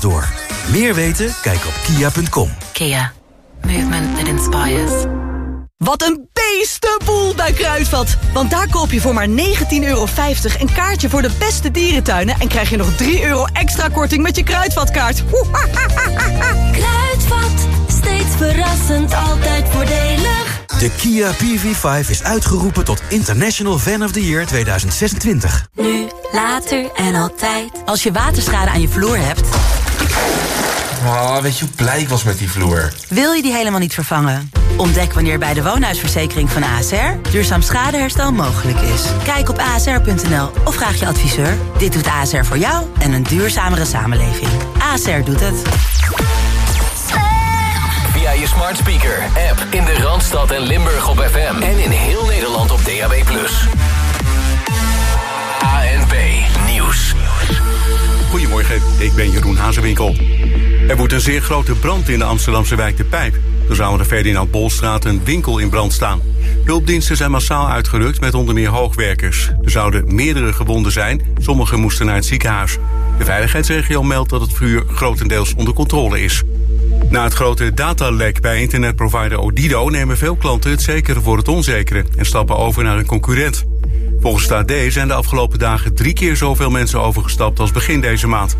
door. Meer weten? Kijk op kia.com. Kia. Movement that inspires. Wat een beestenboel bij Kruidvat. Want daar koop je voor maar 19,50 euro een kaartje voor de beste dierentuinen... en krijg je nog 3 euro extra korting met je Kruidvatkaart. Kruidvat, steeds verrassend, altijd voordelig. De Kia PV5 is uitgeroepen tot International Fan of the Year 2026. Nu, later en altijd. Als je waterschade aan je vloer hebt... Oh, weet je hoe blij ik was met die vloer? Wil je die helemaal niet vervangen? Ontdek wanneer bij de woonhuisverzekering van ASR... duurzaam schadeherstel mogelijk is. Kijk op asr.nl of vraag je adviseur. Dit doet ASR voor jou en een duurzamere samenleving. ASR doet het. Via je smart speaker, app in de Randstad en Limburg op FM. En in heel Nederland op DAB+. ANP Nieuws. Goedemorgen, ik ben Jeroen Hazewinkel. Er wordt een zeer grote brand in de Amsterdamse wijk De Pijp. Er zou aan de Ferdinand Bolstraat een winkel in brand staan. Hulpdiensten zijn massaal uitgerukt met onder meer hoogwerkers. Er zouden meerdere gewonden zijn, sommigen moesten naar het ziekenhuis. De veiligheidsregio meldt dat het vuur grotendeels onder controle is. Na het grote datalek bij internetprovider Odido nemen veel klanten het zekere voor het onzekere en stappen over naar een concurrent. Volgens de AD zijn de afgelopen dagen drie keer zoveel mensen overgestapt als begin deze maand.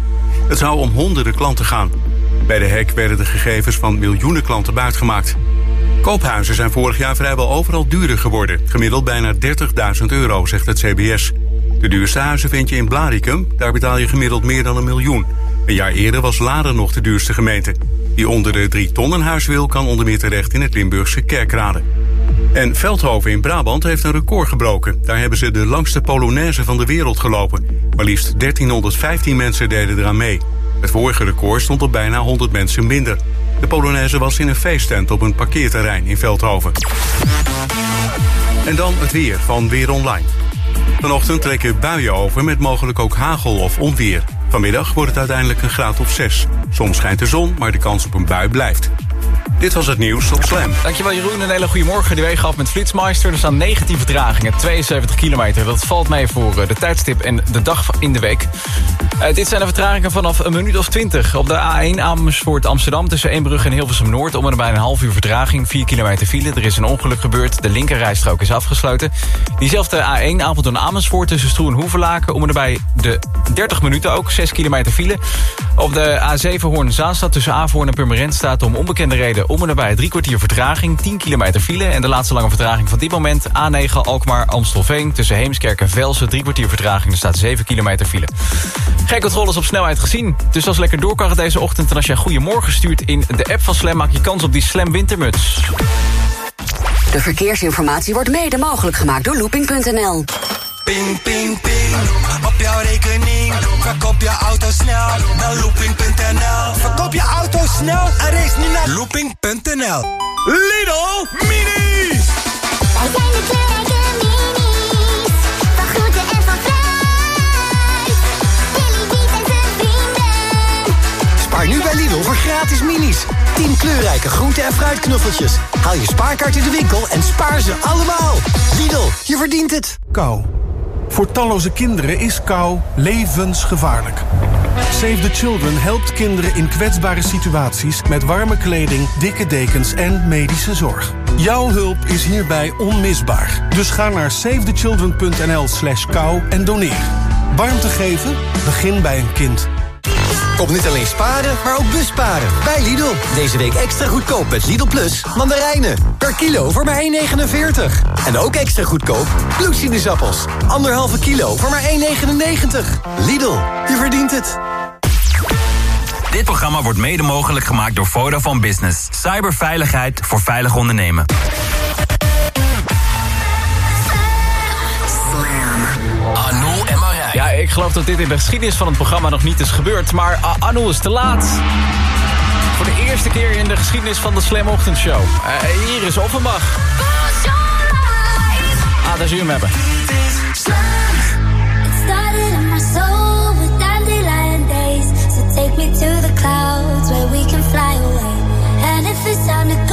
Het zou om honderden klanten gaan. Bij de hack werden de gegevens van miljoenen klanten buitgemaakt. Koophuizen zijn vorig jaar vrijwel overal duurder geworden. Gemiddeld bijna 30.000 euro, zegt het CBS. De duurste huizen vind je in Blaricum. Daar betaal je gemiddeld meer dan een miljoen. Een jaar eerder was Laren nog de duurste gemeente. Wie onder de 3 tonnen huis wil, kan onder meer terecht in het Limburgse Kerkrade. En Veldhoven in Brabant heeft een record gebroken. Daar hebben ze de langste Polonaise van de wereld gelopen. Maar liefst 1315 mensen deden eraan mee. Het vorige record stond op bijna 100 mensen minder. De Polonaise was in een feesttent op een parkeerterrein in Veldhoven. En dan het weer van Weer Online. Vanochtend trekken buien over met mogelijk ook hagel of onweer. Vanmiddag wordt het uiteindelijk een graad of 6. Soms schijnt de zon, maar de kans op een bui blijft. Dit was het nieuws op Slam. Dankjewel Jeroen, een hele goede morgen. De wegen af met Flitsmeister. Er staan 19 vertragingen, 72 kilometer. Dat valt mee voor de tijdstip en de dag in de week. Uh, dit zijn de vertragingen vanaf een minuut of 20. Op de A1 Amersfoort Amsterdam tussen Eembrug en Hilversum Noord... om en bij een half uur vertraging, 4 kilometer file. Er is een ongeluk gebeurd, de linkerrijstrook is afgesloten. Diezelfde A1 Apeldoorn Amersfoort tussen Stroe en Hoevelaken... om en bij de 30 minuten ook, 6 kilometer file. Op de A7 Hoorn-Zaanstad tussen Averhoorn en Purmerend staat om onbekende reden om en nabij drie kwartier vertraging, 10 kilometer file. En de laatste lange vertraging van dit moment, A9 Alkmaar Amstelveen... tussen Heemskerk en Velsen, drie kwartier vertraging. Er staat 7 kilometer file. Geen controles op snelheid gezien. Dus als lekker door kan deze ochtend... en als jij goedemorgen stuurt in de app van Slam... maak je kans op die Slam wintermuts. De verkeersinformatie wordt mede mogelijk gemaakt door looping.nl. Ping, ping, ping. Op jouw rekening. Verkoop je auto snel naar looping.nl. Verkoop je auto snel en race niet naar looping.nl. Lidl Mini. Wij zijn de kleurrijke Spaar nu bij Lidl voor gratis minis. 10 kleurrijke groente- en fruitknuffeltjes. Haal je spaarkaart in de winkel en spaar ze allemaal. Lidl, je verdient het. Kou. Voor talloze kinderen is kou levensgevaarlijk. Save the Children helpt kinderen in kwetsbare situaties... met warme kleding, dikke dekens en medische zorg. Jouw hulp is hierbij onmisbaar. Dus ga naar savethechildren.nl slash kou en doneer. Warmte geven? Begin bij een kind. Kom niet alleen sparen, maar ook busparen. Bij Lidl. Deze week extra goedkoop met Lidl Plus mandarijnen. Per kilo voor maar 1,49. En ook extra goedkoop bloedsinusappels. Anderhalve kilo voor maar 1,99. Lidl, je verdient het. Dit programma wordt mede mogelijk gemaakt door Vodafone Business. Cyberveiligheid voor veilig ondernemen. Ik geloof dat dit in de geschiedenis van het programma nog niet is gebeurd. Maar uh, Arnoel is te laat. Voor de eerste keer in de geschiedenis van de Slam Ochtendshow. Uh, hier is Offenbach. Ah, daar zie je hem hebben. Take me to the clouds where we can fly away. And if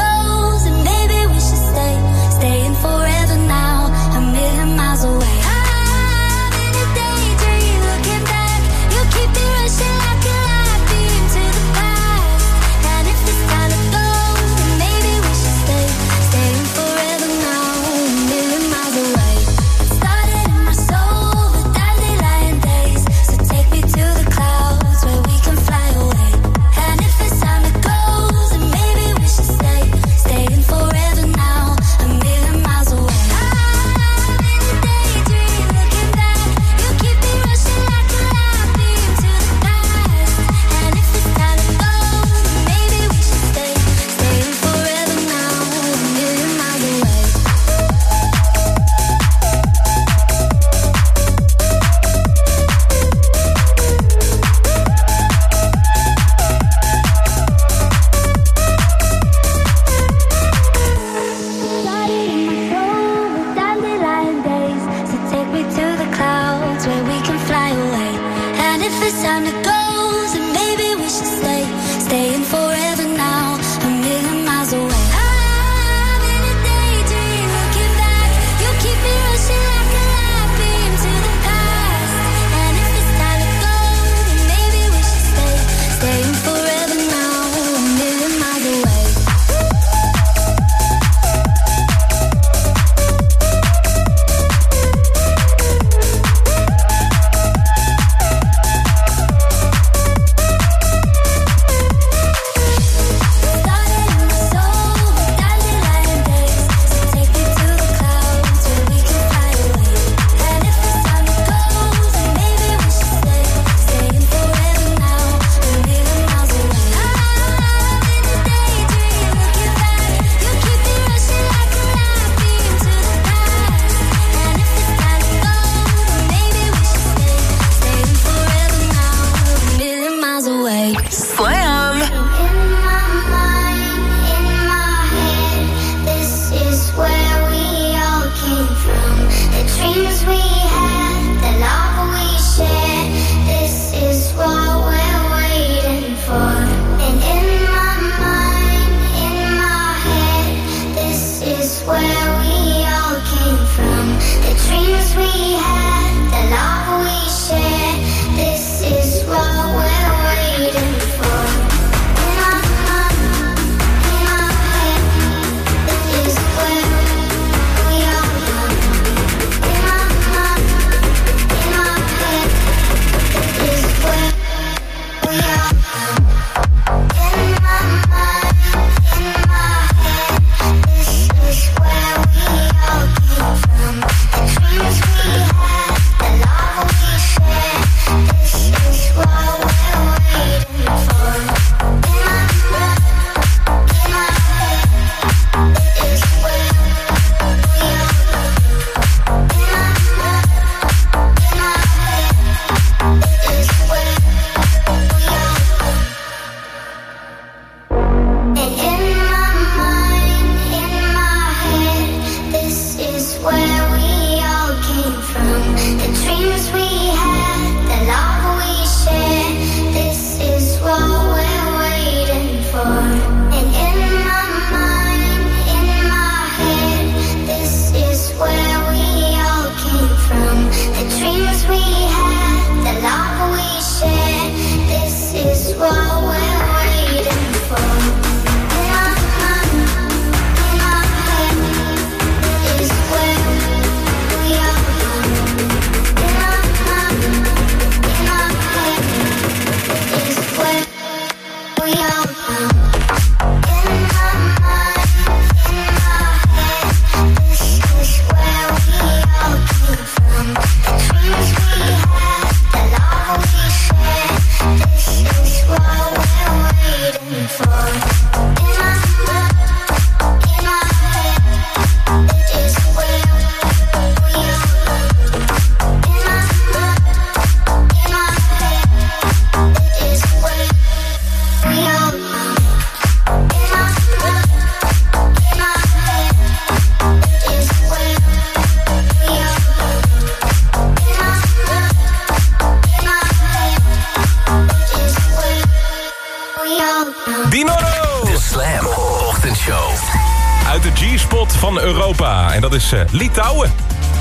Is eh, Litouwen.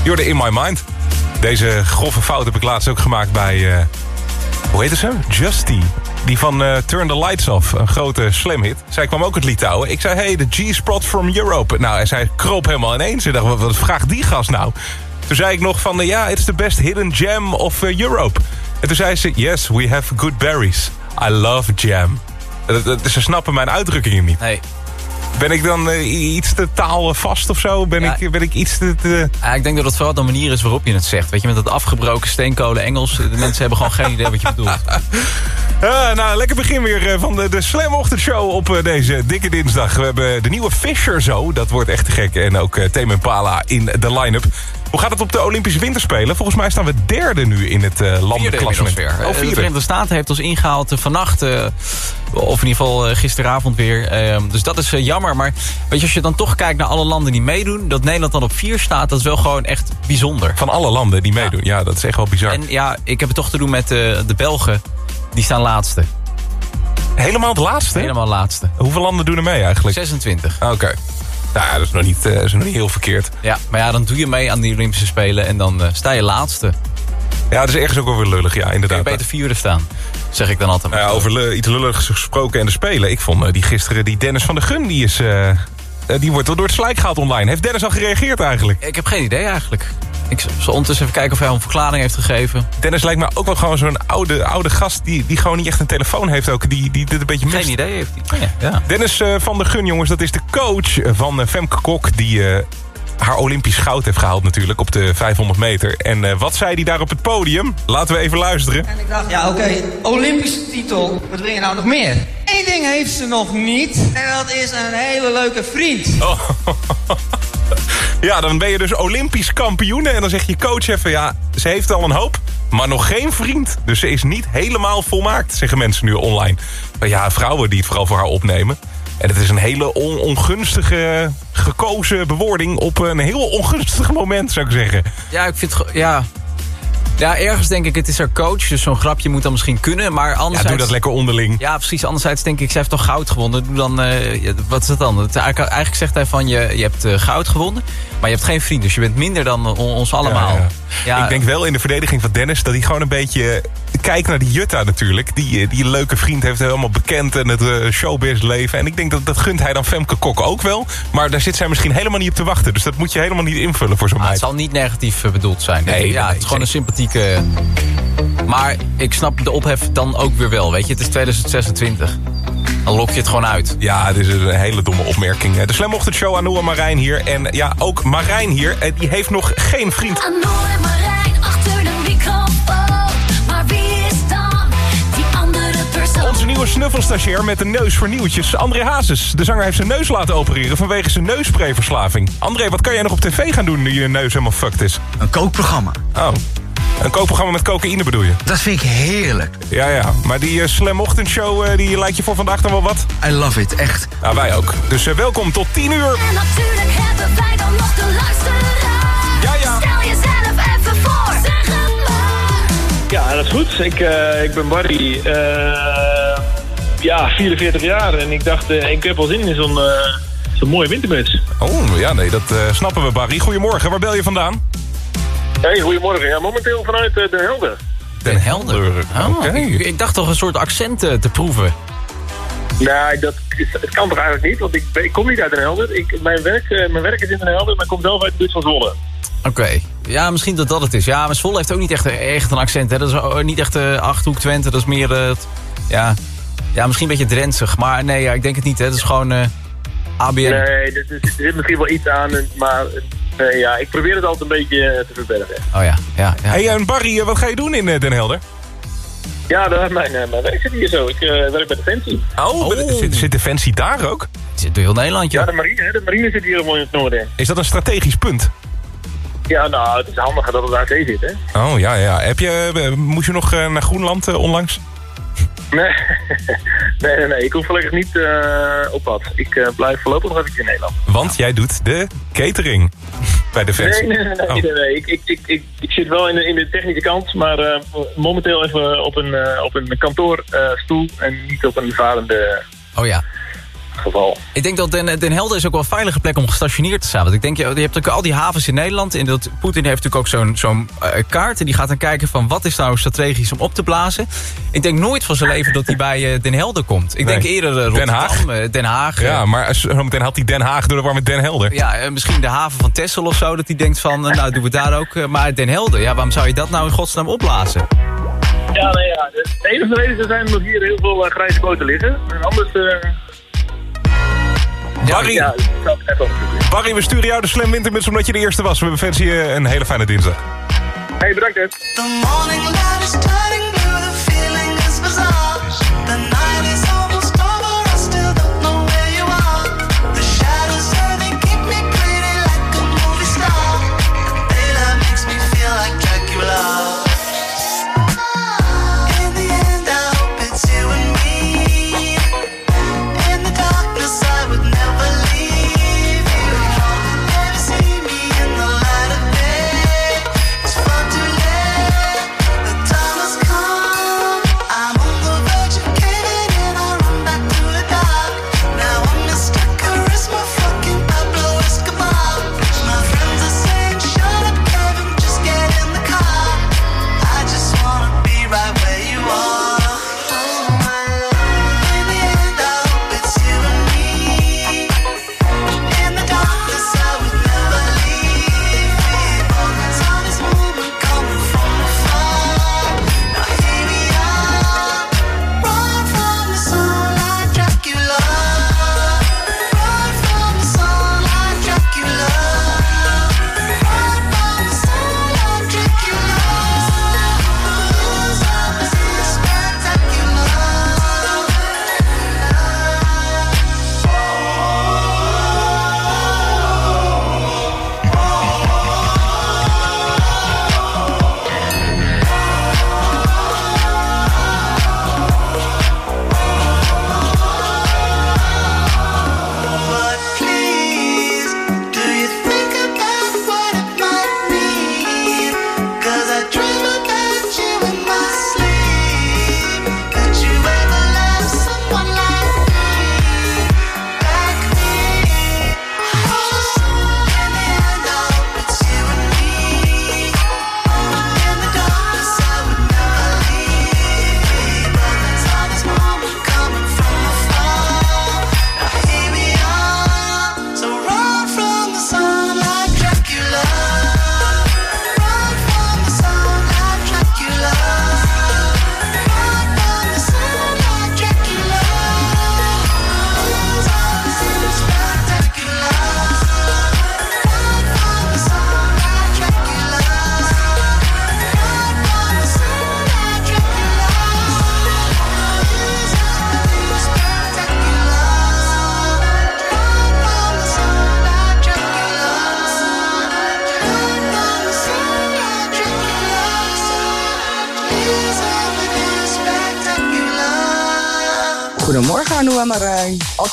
You're In My Mind. Deze grove fout heb ik laatst ook gemaakt bij... eh, hoe heet ze? Justy. Die van eh, Turn the Lights Off. Een grote slam hit. Zij kwam ook uit Litouwen. Ik zei, hey, de G-spot from Europe. Nou, en zij kroop helemaal ineens. Ze dacht, wat, vraagt die gast nou? Toen zei ik nog van, ja, it's the best hidden gem of Europe. En toen zei ze, yes, we have good berries. I love jam. Ze snappen mijn uitdrukkingen niet. Ben ik dan eh, iets te taalvast of zo? Ben, ik, ben ik iets te... te- Ja, ik denk dat het vooral de manier is waarop je het zegt. Weet je, met dat afgebroken steenkolen Engels. De mensen hebben gewoon geen idee wat je bedoelt. Nou, lekker begin weer eh, van de, de Slam Ochtendshow op eh, deze dikke dinsdag. We hebben de nieuwe Fisher zo. Dat wordt echt te gek. En ook Tame Impala in de line-up. Hoe gaat het op de Olympische Winterspelen? Volgens mij staan we derde nu in het uh, Vierde landenklassement. weer. Oh, Eh, de vierde. Verenigde Staten heeft ons ingehaald eh, vannacht. eh, of in ieder geval eh, gisteravond weer. Eh, dus dat is eh, jammer. Maar weet je, als je dan toch kijkt naar alle landen die meedoen... dat Nederland dan op vier staat, dat is wel gewoon echt bijzonder. Van alle landen die meedoen. Ja, dat is echt wel bizar. En ja, ik heb het toch te doen met eh, de Belgen. Die staan laatste. Helemaal de laatste? Helemaal laatste. Hoeveel landen doen er mee eigenlijk? 26. Oké. Nou, ja, dat is nog niet, eh, is nog niet heel verkeerd. Ja, maar ja, dan doe je mee aan die Olympische Spelen... en dan eh, sta je laatste. Ja, dat is ergens ook wel weer lullig, ja, Kun je inderdaad. beter vierde staan. Zeg ik dan altijd. Nou ja, over iets lulligs gesproken en de Spelen. Ik vond eh, die gisteren, die Dennis van der Gun, die is... eh, die wordt wel door het slijk gehaald online. Heeft Dennis al gereageerd eigenlijk? Ik heb geen idee eigenlijk. Ik zal ondertussen even kijken of hij een verklaring heeft gegeven. Dennis lijkt me ook wel gewoon zo'n oude, oude gast... Die, die gewoon niet echt een telefoon heeft ook. Die, die dit een beetje mist. Geen idee heeft hij. Ja, ja. Dennis eh, van der Gun, jongens, dat is de coach van eh, Femke Kok... die haar Olympisch goud heeft gehaald natuurlijk op de 500 meter. En eh, wat zei hij daar op het podium? Laten we even luisteren. En ik dacht, ja oké, Olympische titel, wat wil je nou nog meer? Eén ding heeft ze nog niet, en dat is een hele leuke vriend. Oh. Ja, dan ben je dus Olympisch kampioen. En dan zegt je coach even, ja, ze heeft al een hoop, maar nog geen vriend. Dus ze is niet helemaal volmaakt, zeggen mensen nu online. Maar ja, vrouwen die het vooral voor haar opnemen. En het is een hele on- ongunstige gekozen bewoording op een heel ongunstig moment, zou ik zeggen. Ja, ik vind Ja. Ja, ergens denk ik, het is haar coach. Dus zo'n grapje moet dan misschien kunnen. Maar Ja, anderzijds... doe dat lekker onderling. Ja, precies. Anderzijds denk ik, zij heeft toch goud gewonnen. Doe dan, eh, ja, wat is het dan? Het, eigenlijk, zegt hij van, je, je hebt eh, goud gewonnen. Maar je hebt geen vriend, dus je bent minder dan eh, on- ons allemaal. Ja, ja. Ja, ik denk wel in de verdediging van Dennis... dat hij gewoon een beetje kijkt naar die Jutta natuurlijk. Die, die leuke vriend heeft, helemaal bekend... en het showbiz leven. En ik denk dat dat gunt hij dan Femke Kok ook wel. Maar daar zit zij misschien helemaal niet op te wachten. Dus dat moet je helemaal niet invullen voor zo'n Ah, het zal niet negatief bedoeld zijn. Nee, ja, nee, het is gewoon een sympathieke... Maar ik snap de ophef dan ook weer wel. Weet je, het is 2026. Dan lok je het gewoon uit. Ja, dit is een hele domme opmerking. Eh, De Slam Ochtendshow, Anoua Marijn hier. En ja, ook Marijn hier. eh, Die heeft nog geen vriend. Anouk en Marijn achter de microfoon. Maar wie is dan die andere persoon? Onze nieuwe snuffelstagiair met een neus voor nieuwtjes. André Hazes. De zanger heeft zijn neus laten opereren vanwege zijn neusprayverslaving. André, wat kan jij nog op tv gaan doen nu je neus helemaal fucked is? Een kookprogramma. Oh. Een kookprogramma met cocaïne bedoel je? Dat vind ik heerlijk. Ja, ja. Maar die uh, Slam Ochtendshow, eh, die lijkt je voor vandaag dan wel wat? I love it, echt. Nou, wij ook. Dus eh, welkom tot 10 uur. En natuurlijk hebben wij dan nog de luisteraar. Ja, ja. Stel jezelf even voor. Zeg het maar. Ja, dat is goed. Ik, eh, ik ben Barry. eh, ja, 44 jaar. En ik dacht, eh, ik heb wel zin in zo'n zo'n mooie wintermuts. Oh, ja, nee, dat eh, snappen we, Barry. Goedemorgen, waar bel je vandaan? Hey, goedemorgen. Ja, momenteel vanuit eh, Den Helder. Den Helder. Oh, ik, ik dacht toch een soort accent eh, te proeven. Nee, dat is, het kan toch eigenlijk niet, want ik, ik kom niet uit Den Helder. Ik, mijn, werk, eh, mijn werk is in Den Helder, maar ik kom zelf uit de buurt van Zwolle. Oké. Ja, misschien dat dat het is. Ja, maar Zwolle heeft ook niet echt, echt een accent. Hè. Dat is niet echt eh Achterhoek Twente. Dat is meer... ja, Ja, misschien een beetje drentsig. Maar nee, ja, ik denk het niet. Hè. Het is gewoon eh, ABN. Nee, er, zit misschien wel iets aan, maar eh, ja, ik probeer het altijd een beetje eh, te verbergen. Oh ja, ja. ja. Hey, en Barry, eh, wat ga je doen in Den Helder? Ja, dat, mijn, eh, mijn werk zit hier zo. Ik eh, werk bij Defensie. Oh, de- Zit, zit Defensie daar ook? Zit door heel Nederland, Ja, de marine, hè. de marine zit hier mooi in het noorden. Is dat een strategisch punt? Ja, nou, het is handiger dat het zee zit, hè. Oh, ja, ja. Heb je, moest je nog naar Groenland onlangs? Nee. nee, nee, nee, ik hoef gelukkig niet eh, op pad. Ik eh, blijf voorlopig nog even in Nederland. Want jij doet de catering bij Defensie. Nee, nee, nee, nee, Oh. nee, nee. Ik, ik, ik, ik, ik zit wel in de, in de technische kant, maar eh, momenteel even op een, op een kantoorstoel en niet op een varende Oh ja. Geval. Ik denk dat Den, Den Helder is ook wel een veilige plek om gestationeerd te staan. Want ik denk, je, je hebt ook al die havens in Nederland. En dat, Poetin heeft natuurlijk ook zo'n zo'n eh, kaart. En die gaat dan kijken van wat is nou strategisch om op te blazen. Ik denk nooit van zijn leven dat hij bij eh, Den Helder komt. Ik Nee. denk eerder eh, Den Rotterdam, Haag? Den Haag. Ja, maar zometeen had hij Den Haag door de war met Den Helder. ja, misschien de haven van Texel of zo. Dat hij denkt van, nou doen we daar ook. maar Den Helder, ja, waarom zou je dat nou in godsnaam opblazen? Ja, nee, ja. De enige reden zijn nog hier heel veel grijze boten liggen. En anders... eh Barry, ja. Barry, we sturen jou de Slam Wintermuts omdat je de eerste was. We wensen je een hele fijne dinsdag. Hey, bedankt hè.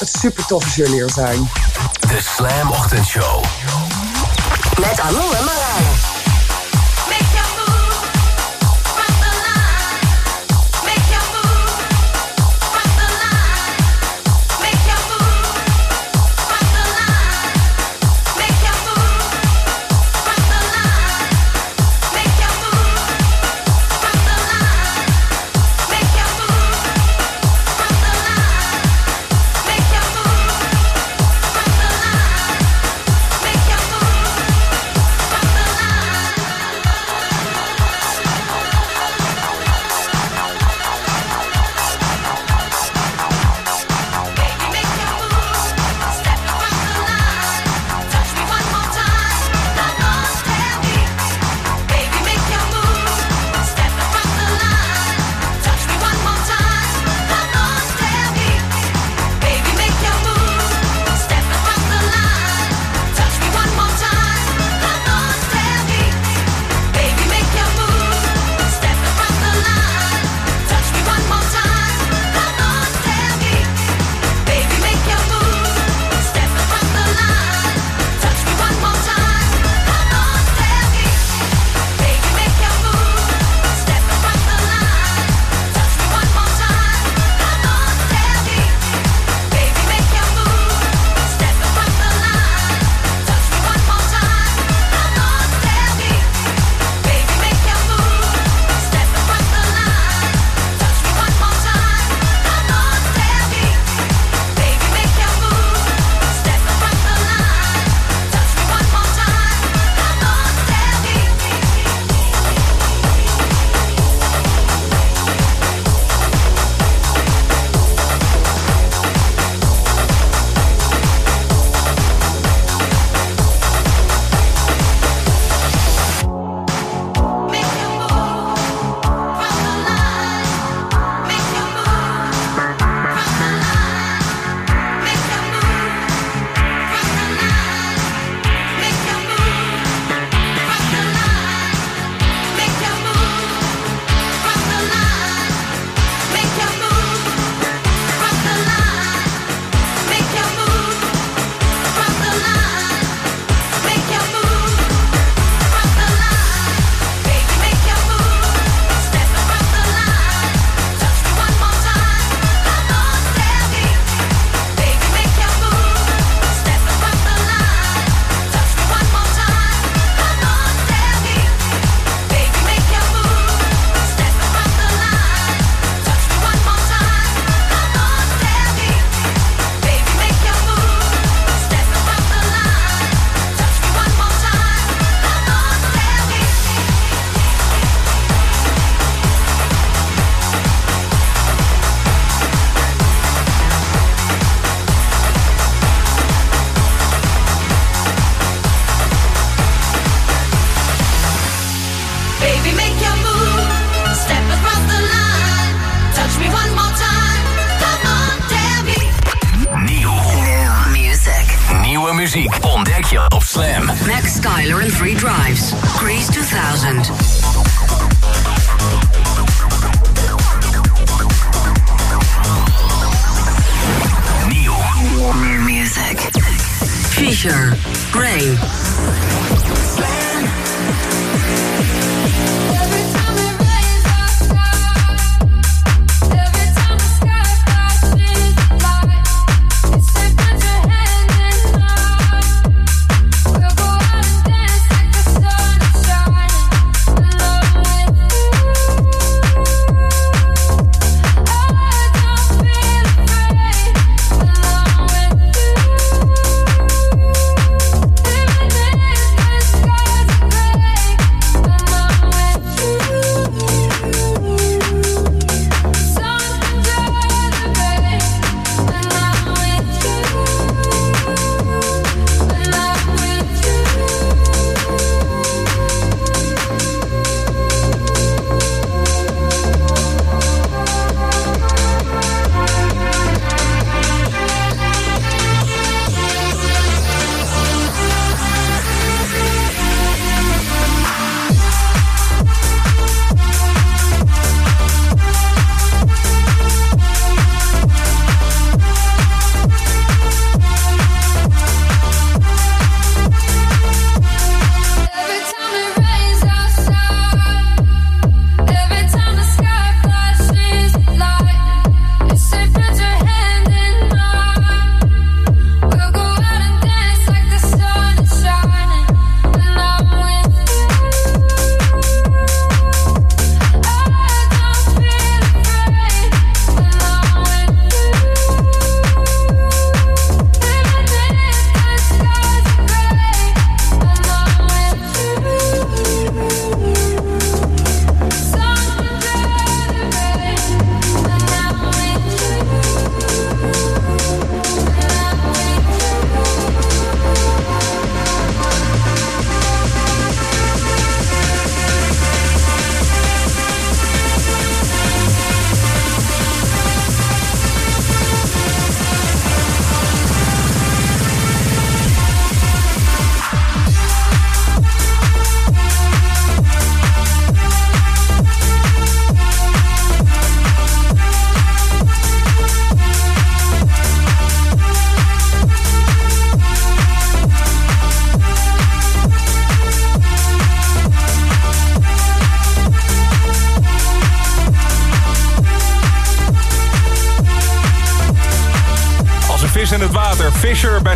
Altijd super tof als jullie er zijn. De Slam Ochtendshow. Met Arno en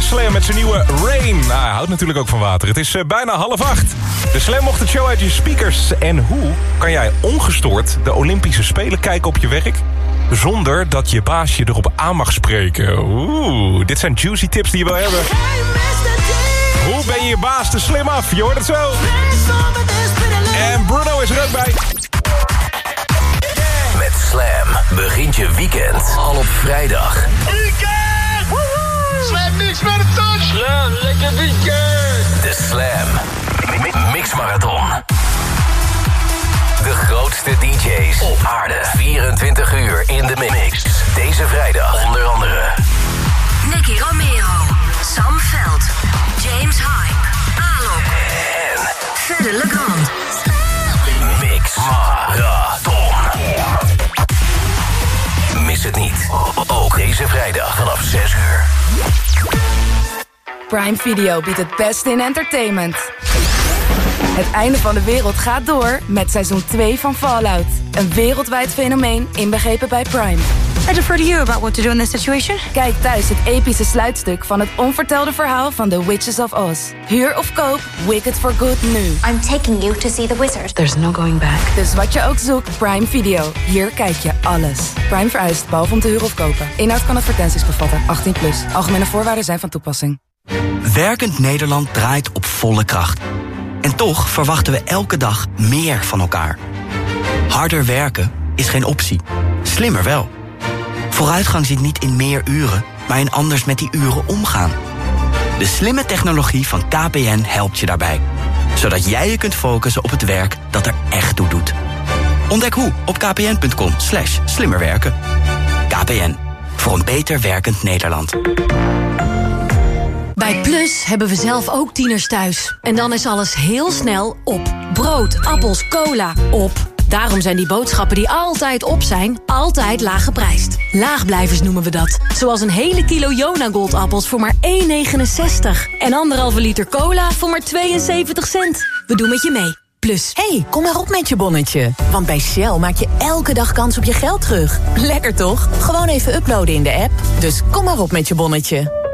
Slam met zijn nieuwe Rain. Nou, hij houdt natuurlijk ook van water. Het is eh, bijna half acht. De Slam mocht het show uit je speakers. En hoe kan jij ongestoord de Olympische Spelen kijken op je werk... zonder dat je baas je erop aan mag spreken? Oeh, dit zijn juicy tips die je wil hebben. Hoe ben je je baas te slim af? Je hoort het zo. En Bruno is er ook bij. Met Slam begint je weekend al op vrijdag. Slam niks met touch. Slam, lekker weekend. De Slam Mi- Mix Marathon. De grootste DJ's op aarde. 24 uur in de mix. Deze vrijdag onder andere Nicky Romero. Sam Veld. James Hype. Alok. en Fede Legrand. Mix Marathon. Mis het niet. Ook deze vrijdag vanaf 6 uur. Prime Video biedt het beste in entertainment. Het einde van de wereld gaat door met seizoen 2 van Fallout. Een wereldwijd fenomeen inbegrepen bij Prime. I defer to you about what to do in this situation. Kijk thuis het epische sluitstuk van het onvertelde verhaal van The Witches of Oz. Huur of koop Wicked for Good nu. I'm taking you to see the wizard. There's no going back. Dus wat je ook zoekt, Prime Video. Hier kijk je alles. Prime vereist, behalve om te huren of kopen. Inhoud kan advertenties bevatten. 18 plus. Algemene voorwaarden zijn van toepassing. Werkend Nederland draait op volle kracht. En toch verwachten we elke dag meer van elkaar. Harder werken is geen optie. Slimmer wel. Vooruitgang zit niet in meer uren, maar in anders met die uren omgaan. De slimme technologie van KPN helpt je daarbij. Zodat jij je kunt focussen op het werk dat er echt toe doet. Ontdek hoe op kpn.com slash slimmerwerken. KPN, voor een beter werkend Nederland. Bij Plus hebben we zelf ook tieners thuis. En dan is alles heel snel op. Brood, appels, cola, op. Daarom zijn die boodschappen die altijd op zijn, altijd laag geprijsd. Laagblijvers noemen we dat. Zoals een hele kilo Jona Goldappels voor maar 1,69. En anderhalve liter cola voor maar 72 cent. We doen met je mee. Plus. hey, kom maar op met je bonnetje. Want bij Shell maak je elke dag kans op je geld terug. Lekker toch? Gewoon even uploaden in de app. Dus kom maar op met je bonnetje.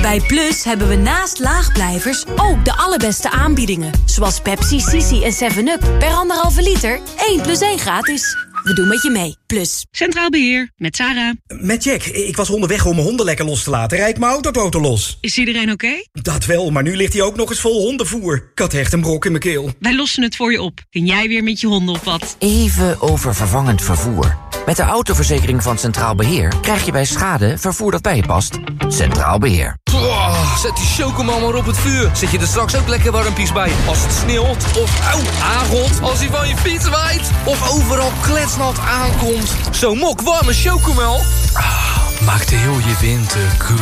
Bij Plus hebben we naast laagblijvers ook de allerbeste aanbiedingen. Zoals Pepsi, Sisi en 7-Up. Per anderhalve liter, 1 plus 1 gratis. We doen met je mee. Plus. Centraal Beheer, met Sarah. Met Jack. Ik was onderweg om mijn honden lekker los te laten. Rijd mijn autoauto los. Is iedereen oké? Dat wel, maar nu ligt hij ook nog eens vol hondenvoer. Ik had echt een brok in mijn keel. Wij lossen het voor je op. Kun jij weer met je honden op wat? Even over vervangend vervoer. Met de autoverzekering van Centraal Beheer krijg je bij schade vervoer dat bij je past. Centraal Beheer. Oh, zet die chocomel maar op het vuur. Zet je er straks ook lekker warmpies bij. Als het sneeuwt of auw, aangot. Als hij van je fiets waait. Of overal kletsnat aankomt. Zo'n mok warme chocomel. Ah, maakt heel je winter goed.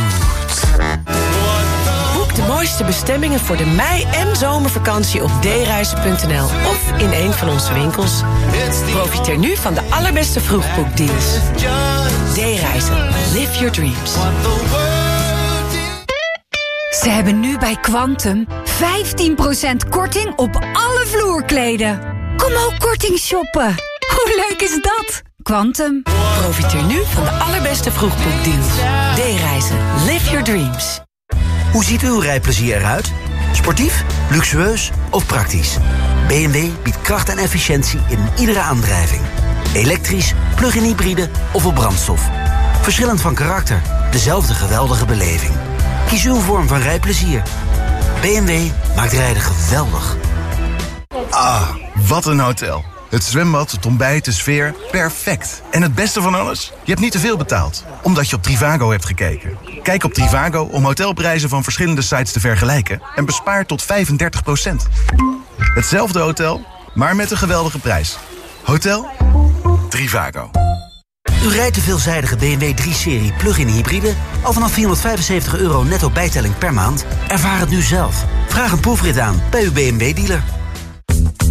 Boek de mooiste bestemmingen voor de mei- en zomervakantie op dereizen.nl of in een van onze winkels. Profiteer nu van de allerbeste vroegboekdeals. D-reizen. Live your dreams. Ze hebben nu bij Quantum 15% korting op alle vloerkleden. Kom ook korting shoppen. Hoe leuk is dat? Quantum. Profiteer nu van de allerbeste vroegboekdeals. D-reizen. Live your dreams. Hoe ziet uw rijplezier eruit? Sportief, luxueus of praktisch? BMW biedt kracht en efficiëntie in iedere aandrijving. Elektrisch, plug-in hybride of op brandstof. Verschillend van karakter, dezelfde geweldige beleving. Kies uw vorm van rijplezier. BMW maakt rijden geweldig. Ah, wat een hotel. Het zwembad, het ontbijt, de sfeer, perfect. En het beste van alles? Je hebt niet te veel betaald, omdat je op Trivago hebt gekeken. Kijk op Trivago om hotelprijzen van verschillende sites te vergelijken... en bespaar tot 35% Hetzelfde hotel, maar met een geweldige prijs. Hotel Trivago. U rijdt de veelzijdige BMW 3-serie plug-in hybride... al vanaf 475 euro netto bijtelling per maand? Ervaar het nu zelf. Vraag een proefrit aan bij uw BMW-dealer.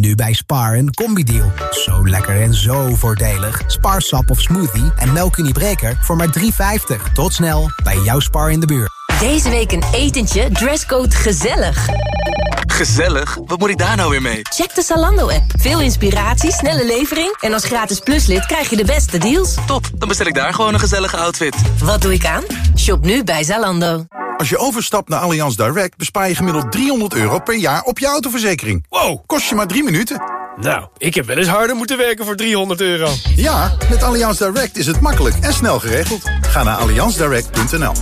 Nu bij Spar een combi-deal. Zo lekker en zo voordelig. Spar sap of smoothie en melkuniebreker voor maar 3,50. Tot snel bij jouw Spar in de buurt. Deze week een etentje, dresscode gezellig. Gezellig? Wat moet ik daar nou weer mee? Check de Zalando-app. Veel inspiratie, snelle levering... en als gratis pluslid krijg je de beste deals. Top, dan bestel ik daar gewoon een gezellige outfit. Wat doe ik aan? Shop nu bij Zalando. Als je overstapt naar Allianz Direct bespaar je gemiddeld 300 euro per jaar op je autoverzekering. Wow, kost je maar drie minuten. Nou, ik heb wel eens harder moeten werken voor 300 euro. Ja, met Allianz Direct is het makkelijk en snel geregeld. Ga naar allianzdirect.nl.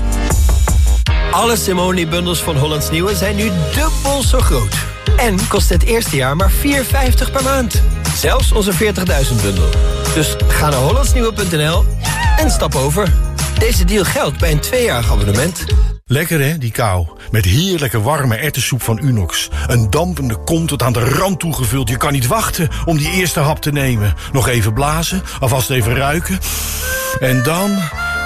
Alle Simone-bundels van Hollands Nieuwe zijn nu dubbel zo groot. En kost het eerste jaar maar 4,50 per maand. Zelfs onze 40.000-bundel. Dus ga naar hollandsnieuwe.nl en stap over. Deze deal geldt bij een tweejarig abonnement. Lekker hè, die kou. Met heerlijke warme ertessoep van Unox. Een dampende kom tot aan de rand toegevuld. Je kan niet wachten om die eerste hap te nemen. Nog even blazen, alvast even ruiken. En dan...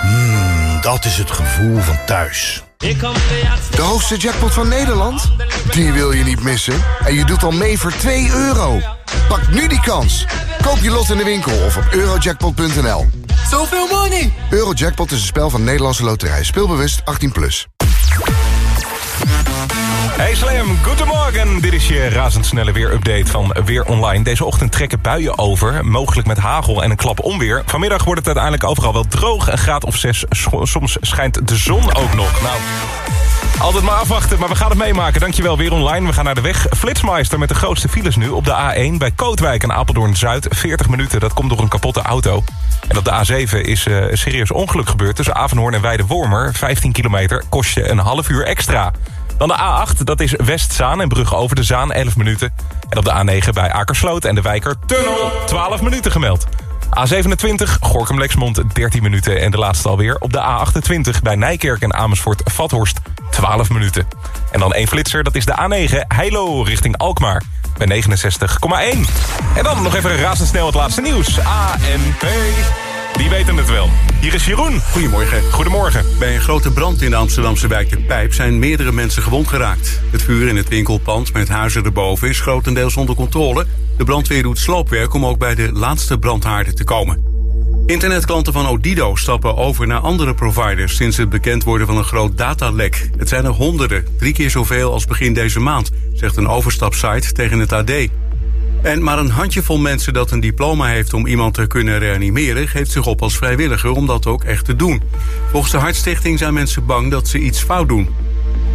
Mmm, dat is het gevoel van thuis. De hoogste jackpot van Nederland? Die wil je niet missen. En je doet al mee voor 2 euro. Pak nu die kans. Koop je lot in de winkel of op eurojackpot.nl. Zoveel money! Eurojackpot is een spel van Nederlandse Loterij. Speelbewust 18+. Plus. Hey Slam, goedemorgen. Dit is je razendsnelle weerupdate van Weer Online. Deze ochtend trekken buien over, mogelijk met hagel en een klap onweer. Vanmiddag wordt het uiteindelijk overal wel droog, een graad of zes. Soms schijnt de zon ook nog. Nou, altijd maar afwachten, maar we gaan het meemaken. Dankjewel, Weer Online. We gaan naar de weg. Flitsmeister met de grootste files nu op de A1 bij Kootwijk en Apeldoorn-Zuid. 40 minuten, dat komt door een kapotte auto. En op de A7 is uh, een serieus ongeluk gebeurd tussen Avenhoorn en Weidewormer. 15 kilometer, kost je een half uur extra. Dan de A8, dat is Westzaan en Brugge over de Zaan, 11 minuten. En op de A9 bij Akersloot en de Wijker Tunnel, 12 minuten gemeld. A27, Gorkum-Lexmond, 13 minuten. En de laatste alweer op de A28 bij Nijkerk en Amersfoort-Vathorst, 12 minuten. En dan één flitser, dat is de A9, Heilo richting Alkmaar bij 69,1. En dan nog even razendsnel het laatste nieuws. ANP. Die weten het wel. Hier is Jeroen. Goedemorgen. Goedemorgen. Bij een grote brand in de Amsterdamse wijk De Pijp... zijn meerdere mensen gewond geraakt. Het vuur in het winkelpand met huizen erboven is grotendeels onder controle. De brandweer doet sloopwerk om ook bij de laatste brandhaarden te komen. Internetklanten van Odido stappen over naar andere providers... sinds het bekend worden van een groot datalek. Het zijn er honderden, drie keer zoveel als begin deze maand... zegt een overstapsite tegen het AD. En maar een handjevol mensen dat een diploma heeft om iemand te kunnen reanimeren... geeft zich op als vrijwilliger om dat ook echt te doen. Volgens de Hartstichting zijn mensen bang dat ze iets fout doen.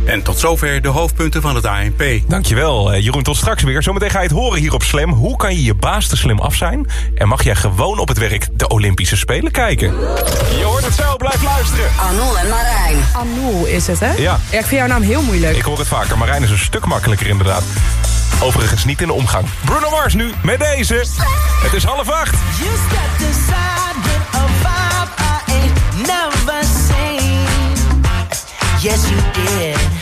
En tot zover de hoofdpunten van het ANP. Dankjewel, eh, Jeroen. Tot straks weer. Zometeen ga je het horen hier op Slam. Hoe kan je je baas te slim af zijn? En mag jij gewoon op het werk de Olympische Spelen kijken? Je hoort het zo, blijf luisteren. Anul en Marijn. Anul is het, hè? Ja. Ik vind jouw naam heel moeilijk. Ik hoor het vaker. Marijn is een stuk makkelijker inderdaad. Overigens niet in de omgang. Bruno Mars nu met deze. Het is half acht. You stepped inside with a vibe I ain't never seen. Yes, you did.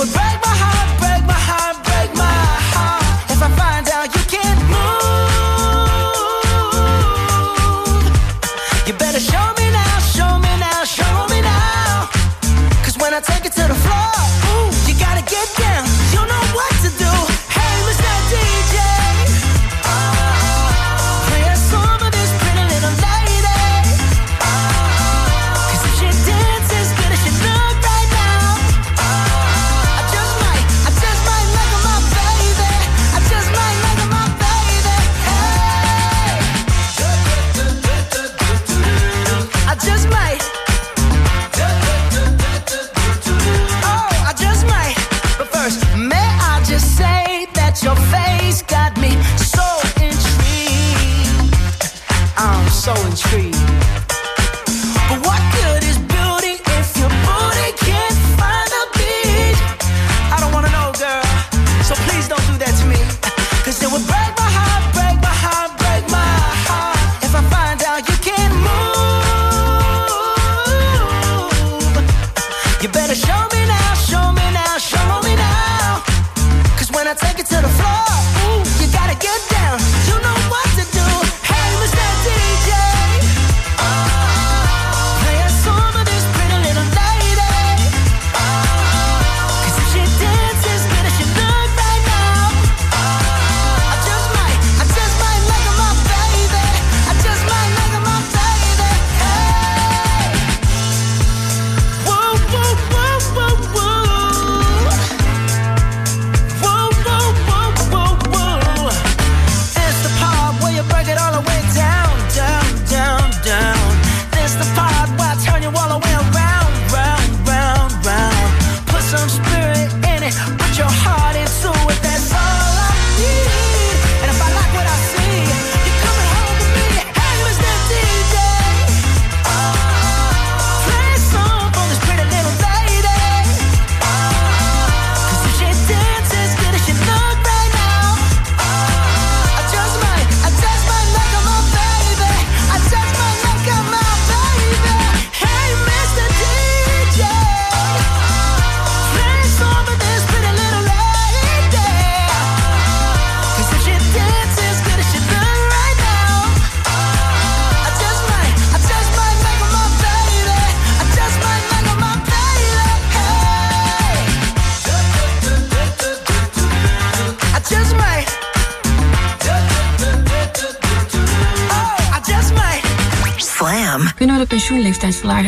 Would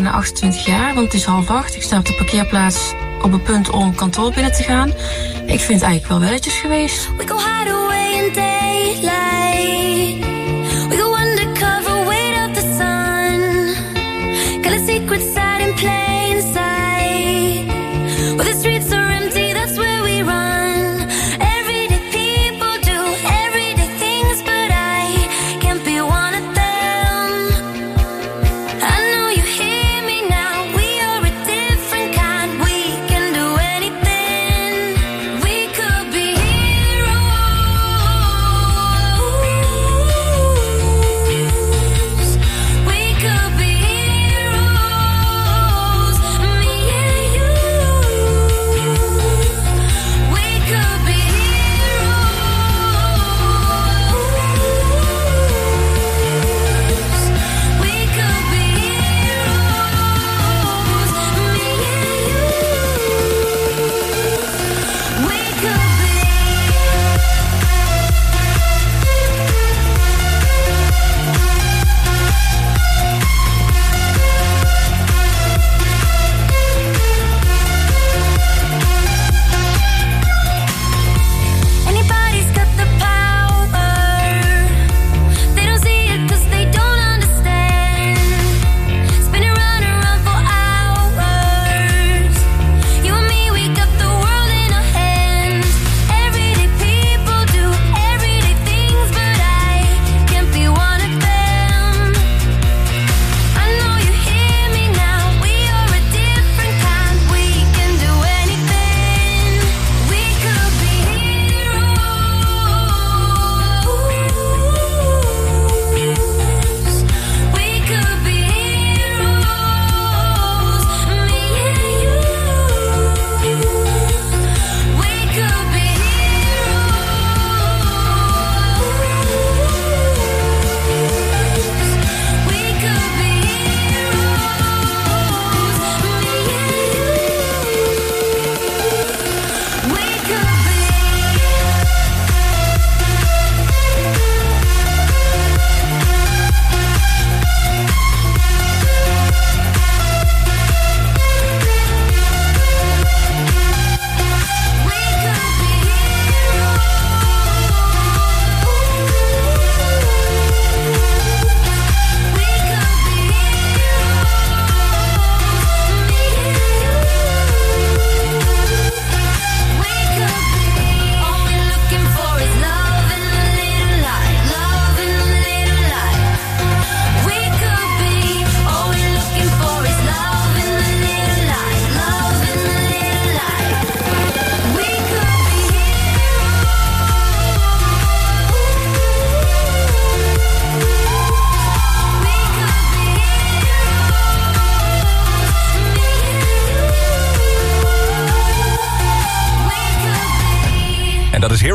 naar 28 jaar? Want het is half acht. Ik sta op de parkeerplaats op het punt om kantoor binnen te gaan. Ik vind het eigenlijk wel welletjes geweest. We go hide away in daylight. We go undercover, wait up the sun. Got a secret side in plain sight. Where the streets are empty, that's where we run.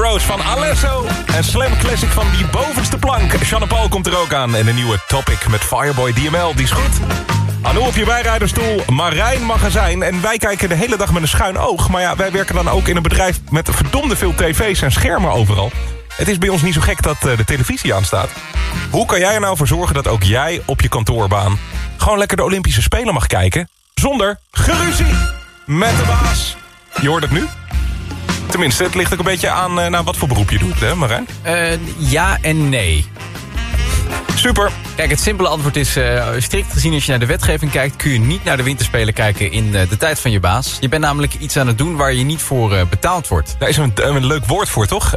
Van Alesso. En Slam Classic van die bovenste plank. Jeanne Paul komt er ook aan. En een nieuwe Topic met Fireboy DML, die is goed. Anu op je bijrijderstoel, Marijn Magazijn. En wij kijken de hele dag met een schuin oog. Maar ja, wij werken dan ook in een bedrijf met verdomde veel tv's en schermen overal. Het is bij ons niet zo gek dat eh, de televisie aanstaat. Hoe kan jij er nou voor zorgen dat ook jij op je kantoorbaan... gewoon lekker de Olympische Spelen mag kijken... zonder geruzie met de baas? Je hoort het nu. Tenminste, het ligt ook een beetje aan uh, nou, wat voor beroep je doet, hè Marijn? Uh, ja en nee. Super. Kijk, het simpele antwoord is, uh, strikt gezien als je naar de wetgeving kijkt... kun je niet naar de winterspelen kijken in uh, de tijd van je baas. Je bent namelijk iets aan het doen waar je niet voor uh, betaald wordt. Daar is een, een, leuk woord voor, toch?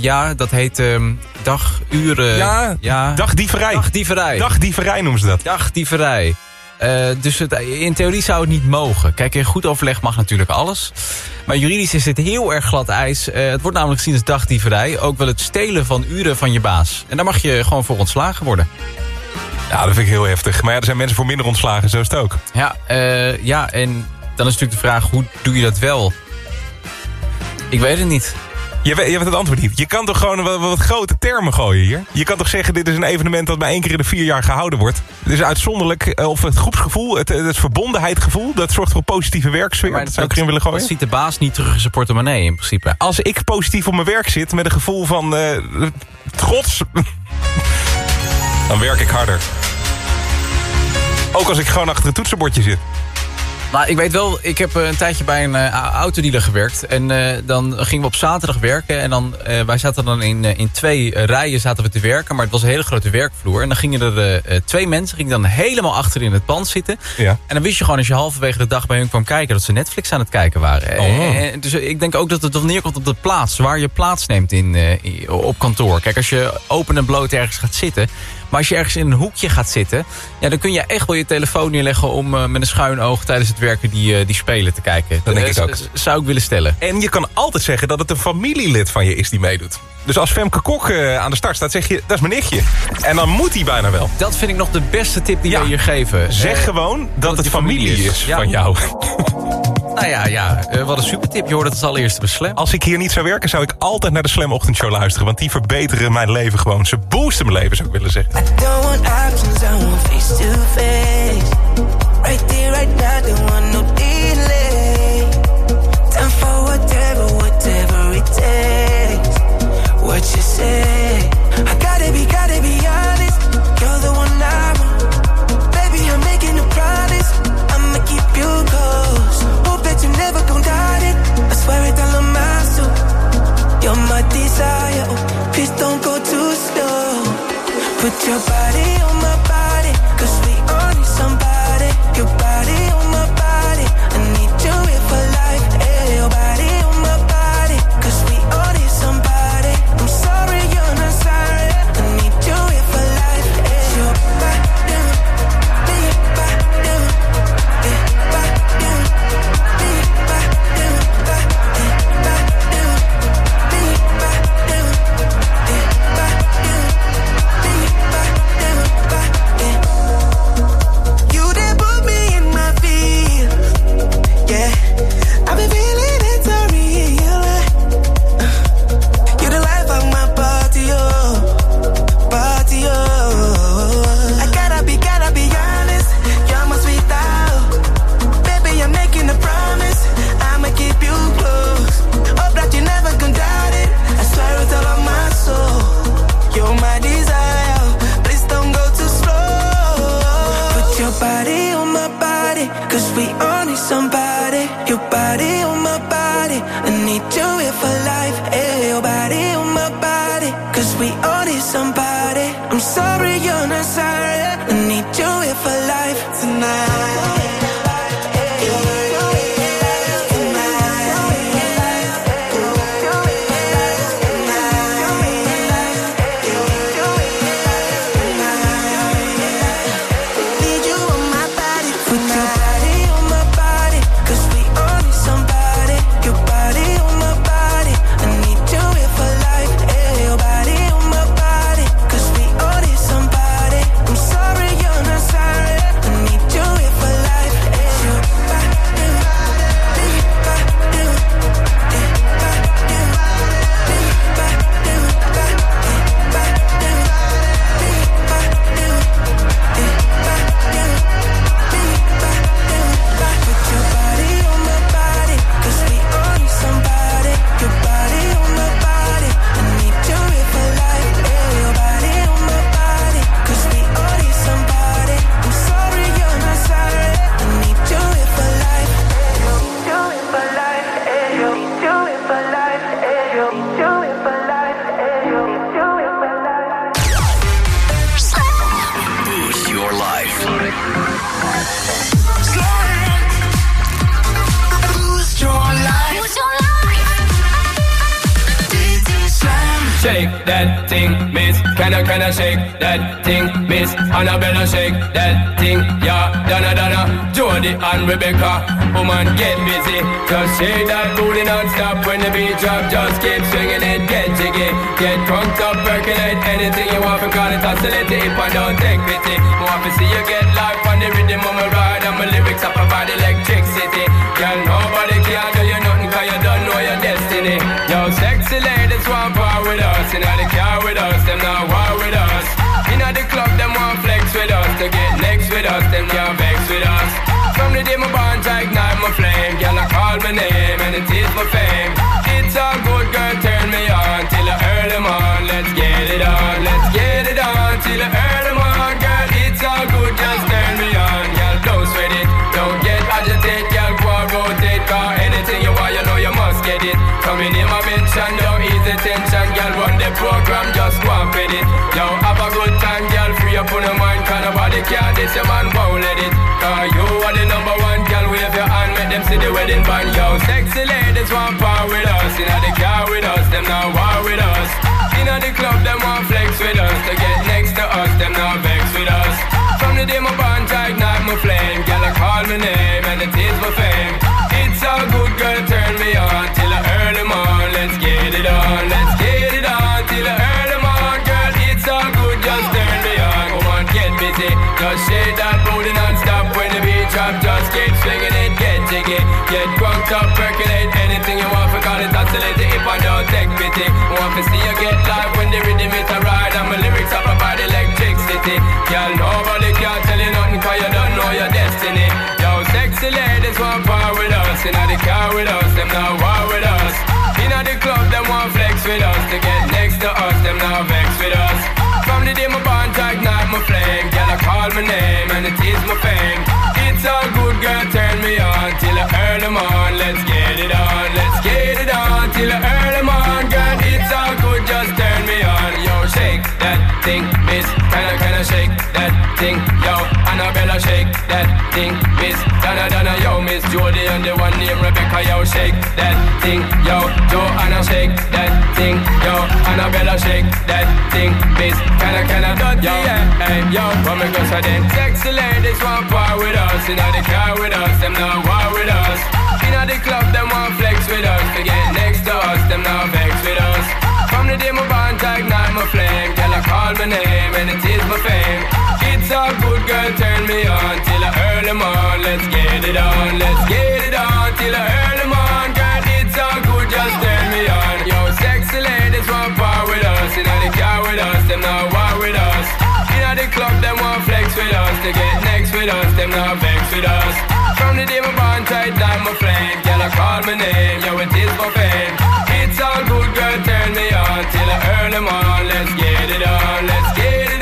ja, dat heet um, dag, uren... Ja, ja, dagdieverij. Dagdieverij. Dagdieverij noemen ze dat. Dagdieverij. Uh, dus het, in theorie zou het niet mogen. Kijk, in goed overleg mag natuurlijk alles. Maar juridisch is dit heel erg glad ijs. Uh, het wordt namelijk gezien als dagdieverij. Ook wel het stelen van uren van je baas. En daar mag je gewoon voor ontslagen worden. Ja, dat vind ik heel heftig. Maar ja, er zijn mensen voor minder ontslagen, zo is het ook. Ja, uh, ja en dan is natuurlijk de vraag, hoe doe je dat wel? Ik weet het niet. Je weet, je weet het antwoord niet. Je kan toch gewoon wat, wat, grote termen gooien hier? Je kan toch zeggen, dit is een evenement dat maar één keer in de vier jaar gehouden wordt. Het is uitzonderlijk, of het groepsgevoel, het, het verbondenheidgevoel... dat zorgt voor een positieve werksfeer. Maar dat zou ik erin willen gooien. Dat ziet de baas niet terug in zijn portemonnee in principe. Als ik positief op mijn werk zit met een gevoel van uh, trots... dan werk ik harder. Ook als ik gewoon achter het toetsenbordje zit. Nou, ik weet wel, ik heb een tijdje bij een uh, autodealer gewerkt. En uh, dan gingen we op zaterdag werken. En dan, uh, wij zaten dan in, in twee rijen zaten we te werken. Maar het was een hele grote werkvloer. En dan gingen er twee mensen gingen dan helemaal achter in het pand zitten. Ja. En dan wist je gewoon als je halverwege de dag bij hun kwam kijken... dat ze Netflix aan het kijken waren. Oh. En, dus ik denk ook dat het dan neerkomt op de plaats... waar je plaatsneemt in, op kantoor. Kijk, als je open en bloot ergens gaat zitten... Maar als je ergens in een hoekje gaat zitten... Ja, dan kun je echt wel je telefoon neerleggen... om uh, met een schuin oog tijdens het werken die, uh, die spelen te kijken. Dat denk ik ook. Zou ik willen stellen. En je kan altijd zeggen dat het een familielid van je is die meedoet. Dus als Femke Kok uh, aan de start staat, zeg je... dat is mijn nichtje. En dan moet hij bijna wel. Dat vind ik nog de beste tip die ja. we hier geven. Zeg gewoon dat, dat het familie is, is ja. van jou. Nou ja, ja. Uh, wat een supertip. Je hoort het als allereerste bij Slam. Als ik hier niet zou werken, zou ik altijd naar de Slam Ochtendshow luisteren. Want die verbeteren mijn leven gewoon. Ze boosten mijn leven, zou ik willen zeggen. I don't want options, I want face to face. Right there, right now, don't want no. Time for whatever, whatever it takes. What you say. I gotta be, gotta be honest. You're the one I want. Baby, I'm making a promise. I'ma keep you close. you never doubt it. I swear it on my soul. You're my desire. Oh, please don't go. Put your body miss? Annabella, shake that thing, yeah. Donna, Donna, Jody and Rebecca. Woman, get busy. Just shake that booty non-stop when the beat drop. Just keep swinging it, get jiggy. Get drunk up, percolate anything you want. Because it's oscillate if I don't take pity. More to see you get life on the rhythm of my ride. And my lyrics up about electricity. With us. To get next with us, them can't vex with us. From the day my bond, I ignite my flame. Girl, I call my name and it is my fame. It's all good, girl, turn me on till I earn them on. Let's get it on, let's get it on till I earn them on. Girl, it's all good, just turn me on. Girl, don't sweat it, don't get agitated. Girl, go and rotate, cause anything you want, you know you must get it. Coming in my mention, don't ease the tension. Girl, run the program, just go and fit it. Yo, have a good up on your mind. Cause nobody care, this your man won't let it. Cause you are the number one, girl, wave your hand, make them see the wedding band. Yo, sexy ladies want power with us. Know the car with us, them now war with us. Know the club, them want flex with us. To get next to us, them now vex with us. From the day my bond, I ignite my flame. Girl, I call my name and it is my fame. It's all Up, percolate anything you want. For call it oscillating if I don't take pity. Want to see you get live when the rhythm is a ride. And my lyrics up about electricity. Girl, nobody can tell you nothing cause you don't know your destiny. Yo, sexy ladies want power with us. Know the car with us, them now war with us. Know the club, them want flex with us. To get next to us, them now vex with us. From the day my bond, ignite my flame. Girl, I call my name and it is my fame. It's all good, girl, turn me on till earn them on. Let's get it on, let's get it on till earn them on. Girl, it's all good, just turn me on. Yo, shake that thing, miss. Can I, can I shake that thing? Yo, Annabella, shake that thing, miss. Donna, Donna, yo, miss Jody and the one named Rebecca, yo, shake that thing. Yo, Joanna, shake that thing. Yo, Annabella, shake that thing, miss. Can I, can I, yo, hey, yo, come and go so then. Sexy ladies want power with us. You know the car with us, them now war with us. You know the club, them want flex with us. To get next to us, them now vex with us. From the day my bond, ignite my flame. Girl, I call my name and it is my fame. All good, girl, turn me on till I earn them on. Let's get it on, let's get it on till I earn them on. Girl, it's all good, just turn me on. Yo, sexy ladies want power with us. You know the car with us, them now war with us. You know the club, them want flex with us. To get next with us, them now vex with us. From the day my bond tight, down my flame. Girl, I call my name, yo, it is my fame. It's all good, girl, turn me on till I earn them on. Let's get it on, let's get it on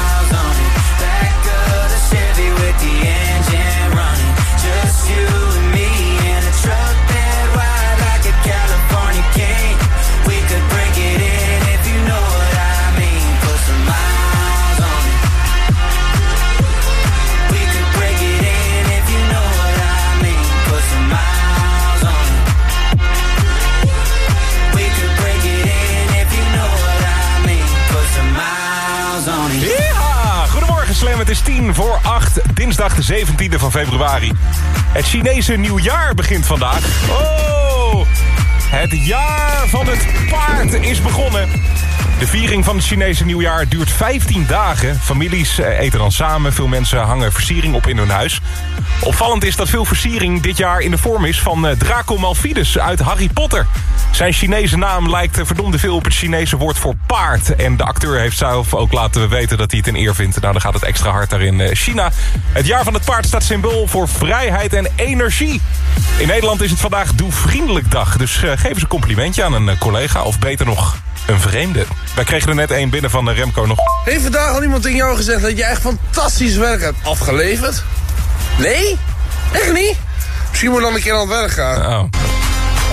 voor 8, dinsdag de 17e van februari. Het Chinese nieuwjaar begint vandaag. Oh! Het jaar van het paard is begonnen. De viering van het Chinese nieuwjaar duurt 15 dagen. Families eh, eten dan samen. Veel mensen hangen versiering op in hun huis. Opvallend is dat veel versiering dit jaar in de vorm is van eh, Draco Malfides uit Harry Potter. Zijn Chinese naam lijkt eh, verdomde veel op het Chinese woord voor paard. En de acteur heeft zelf ook laten weten dat hij het een eer vindt. Nou, dan gaat het extra hard daar in China. Het jaar van het paard staat symbool voor vrijheid en energie. In Nederland is het vandaag Doe Vriendelijk Dag. Dus geef eens een complimentje aan een collega of beter nog een vreemde. Wij kregen er net één binnen van eh, Remco nog. Heeft vandaag al iemand in jou gezegd dat je echt fantastisch werk hebt afgeleverd? Nee? Echt niet? Misschien moet je dan een keer aan het werk gaan. Oh.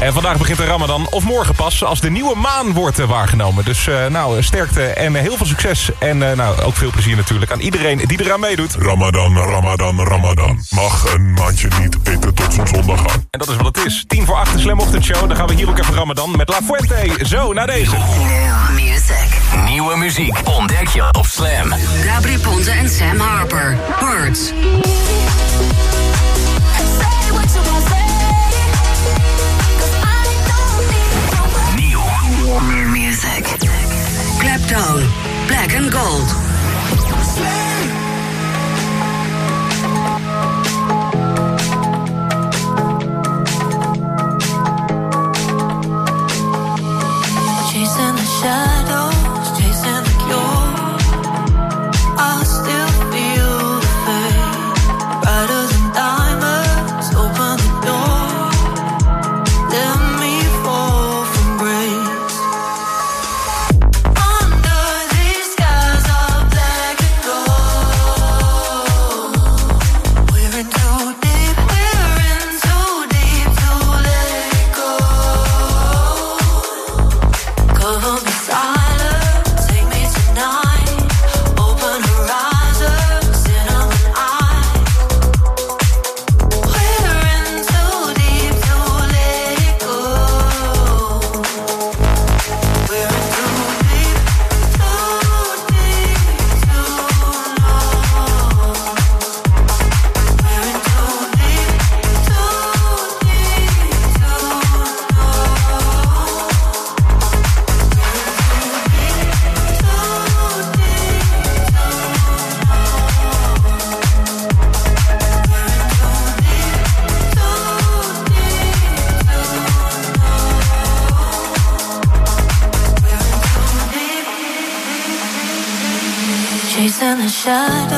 En vandaag begint de Ramadan, of morgen pas, als de nieuwe maan wordt eh, waargenomen. Dus eh, nou, eh, sterkte en heel veel succes. En eh, nou, ook veel plezier natuurlijk aan iedereen die eraan meedoet. Ramadan, Ramadan, Ramadan. Mag een maandje niet eten tot zonsondergang. En dat is wat het is. 10 voor 8 de Slam Ochtendshow. Dan gaan we hier ook even Ramadan met La Fuente. Zo, naar deze. Music. Nieuwe muziek ontdek je op Slam. Gabri Ponte en Sam Harper. Birds. New music. Claptone. Black and Gold. Chasing the Chasing the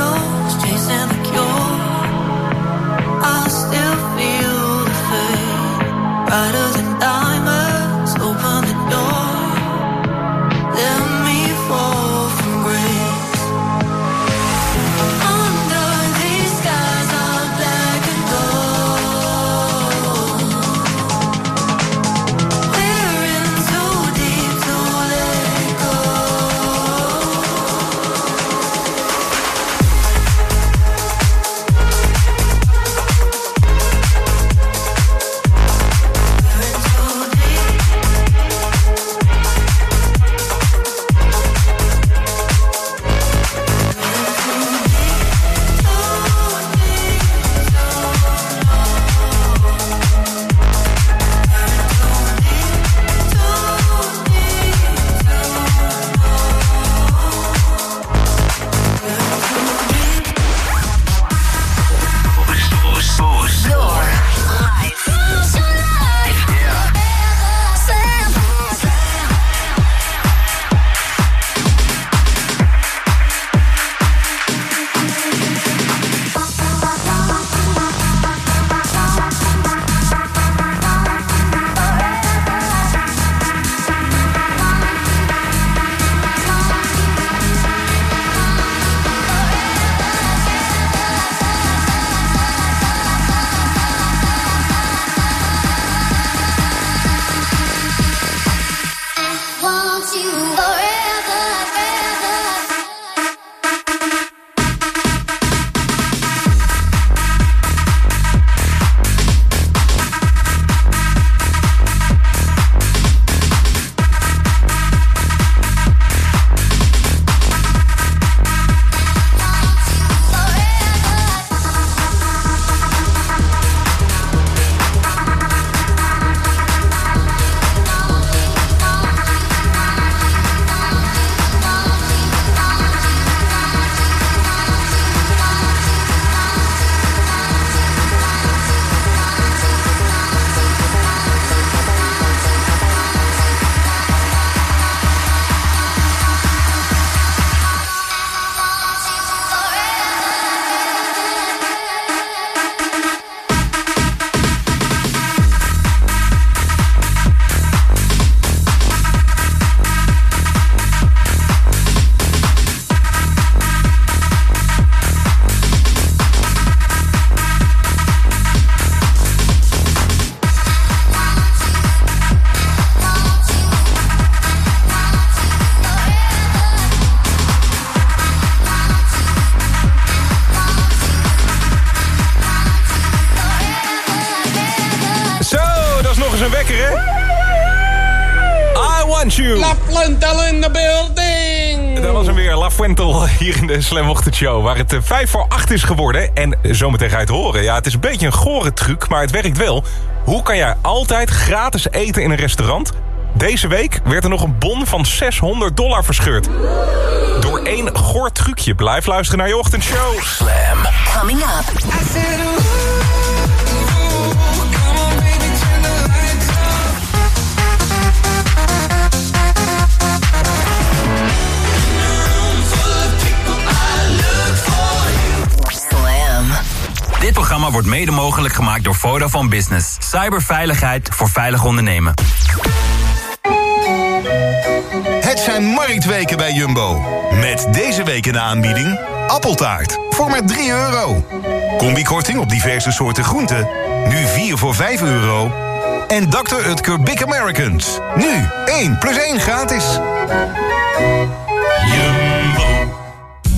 de Slam Ochtendshow. Waar het eh, vijf voor acht is geworden. En zometeen ga je het horen. Ja, het is een beetje een gore truc, maar het werkt wel. Hoe kan jij altijd gratis eten in een restaurant? Deze week werd er nog een bon van 600 dollar verscheurd. Door één goor trucje. Blijf luisteren naar je ochtendshow. Slam. Coming up. Dit programma wordt mede mogelijk gemaakt door Vodafone Business. Cyberveiligheid voor veilig ondernemen. Het zijn marktweken bij Jumbo. Met deze week in de aanbieding appeltaart voor maar 3 euro. Combikorting op diverse soorten groenten. Nu 4 voor 5 euro. En Dr. Utker Big Americans. Nu 1 plus 1 gratis.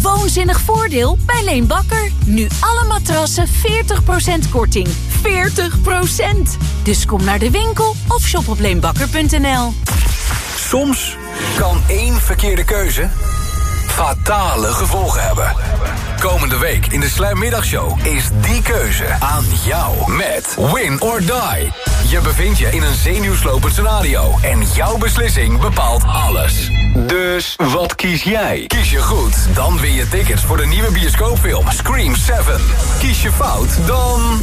Woonzinnig voordeel bij Leen Bakker. Nu alle matrassen 40% korting. 40%! Dus kom naar de winkel of shop op leenbakker.nl. Soms kan één verkeerde keuze fatale gevolgen hebben. Komende week in de Slam Middagshow is die keuze aan jou met Win or Die. Je bevindt je in een zenuwslopend scenario en jouw beslissing bepaalt alles. Dus wat kies jij? Kies je goed, dan win je tickets voor de nieuwe bioscoopfilm Scream 7. Kies je fout, dan...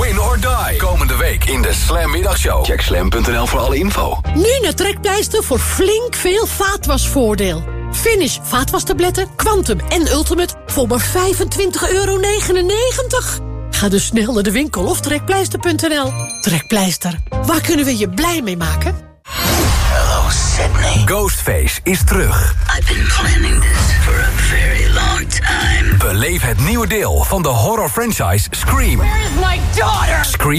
Win or die. Komende week in de Slam Middagshow. Check slam.nl voor alle info. Nu naar Trekpleister voor flink veel vaatwasvoordeel. Finish vaatwastabletten, Quantum en Ultimate voor maar 25,99 euro. Ga dus snel naar de winkel of trekpleister.nl. Trekpleister, waar kunnen we je blij mee maken? Hello Sydney. Ghostface is terug. I've been planning this for a very long time. Beleef het nieuwe deel van de horror franchise Scream. Where is my daughter? Scream